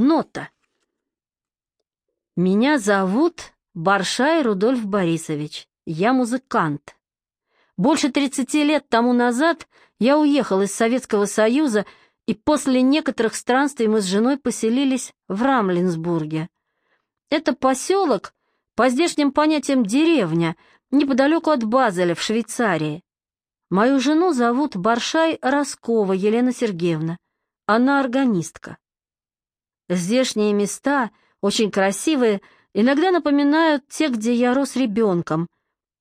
Нота. Меня зовут Баршай Рудольф Борисович. Я музыкант. Больше 30 лет тому назад я уехал из Советского Союза, и после некоторых странствий мы с женой поселились в Рамлинсбурге. Это поселок, по здешним понятиям деревня, неподалеку от Базеля в Швейцарии. Мою жену зовут Баршай Роскова Елена Сергеевна. Она органистка. Здешние места, очень красивые, иногда напоминают те, где я рос ребенком.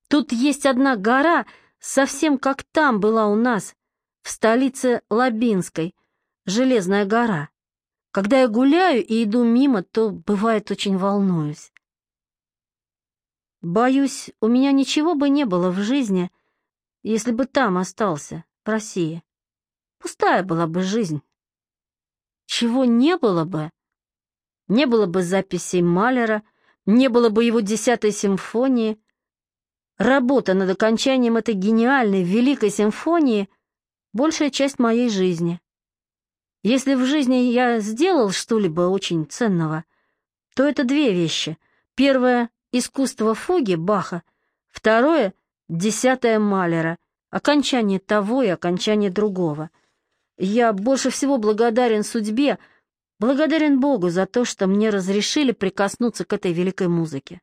Тут есть одна гора, совсем как там была у нас, в столице Лабинской, Железная гора. Когда я гуляю и иду мимо, то бывает очень волнуюсь. Боюсь, у меня ничего бы не было в жизни, если бы там остался, в России. Пустая была бы жизнь. Чего не было бы? Не было бы записей Малера, не было бы его десятой симфонии. Работа над окончанием этой гениальной, великой симфонии — большая часть моей жизни. Если в жизни я сделал что-либо очень ценного, то это две вещи. Первое — искусство фуги Баха, второе — десятое Малера, окончание того и окончание другого. Я больше всего благодарен судьбе, благодарен Богу за то, что мне разрешили прикоснуться к этой великой музыке.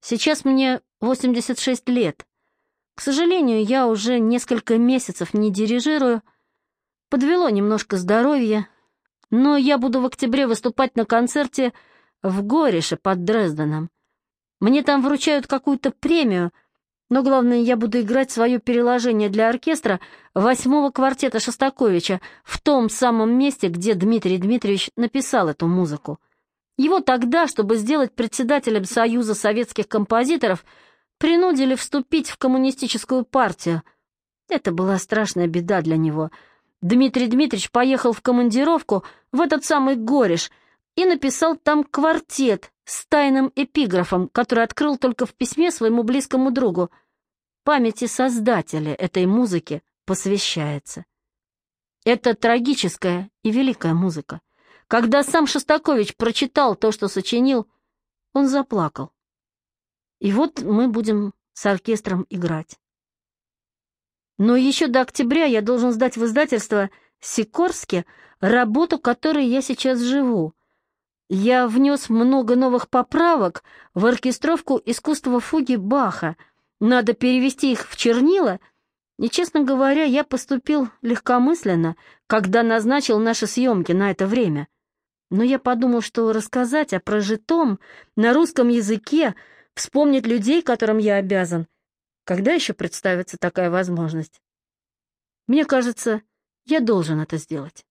Сейчас мне 86 лет. К сожалению, я уже несколько месяцев не дирижирую, подвело немножко здоровье, но я буду в октябре выступать на концерте в Горише под Дрезденом. Мне там вручают какую-то премию — но главное, я буду играть свое переложение для оркестра восьмого квартета Шостаковича в том самом месте, где Дмитрий Дмитриевич написал эту музыку. Его тогда, чтобы сделать председателем Союза советских композиторов, принудили вступить в коммунистическую партию. Это была страшная беда для него. Дмитрий Дмитриевич поехал в командировку в этот самый Гориш и написал там квартет с тайным эпиграфом, который открыл только в письме своему близкому другу. Памяти создателя этой музыки посвящается. Это трагическая и великая музыка. Когда сам Шостакович прочитал то, что сочинил, он заплакал. И вот мы будем с оркестром играть. Но еще до октября я должен сдать в издательство «Сикорске» работу, которой я сейчас живу — я внес много новых поправок в оркестровку искусства фуги Баха. Надо перевести их в чернила. И, честно говоря, я поступил легкомысленно, когда назначил наши съемки на это время. Но я подумал, что рассказать о прожитом на русском языке, вспомнить людей, которым я обязан, когда еще представится такая возможность? Мне кажется, я должен это сделать.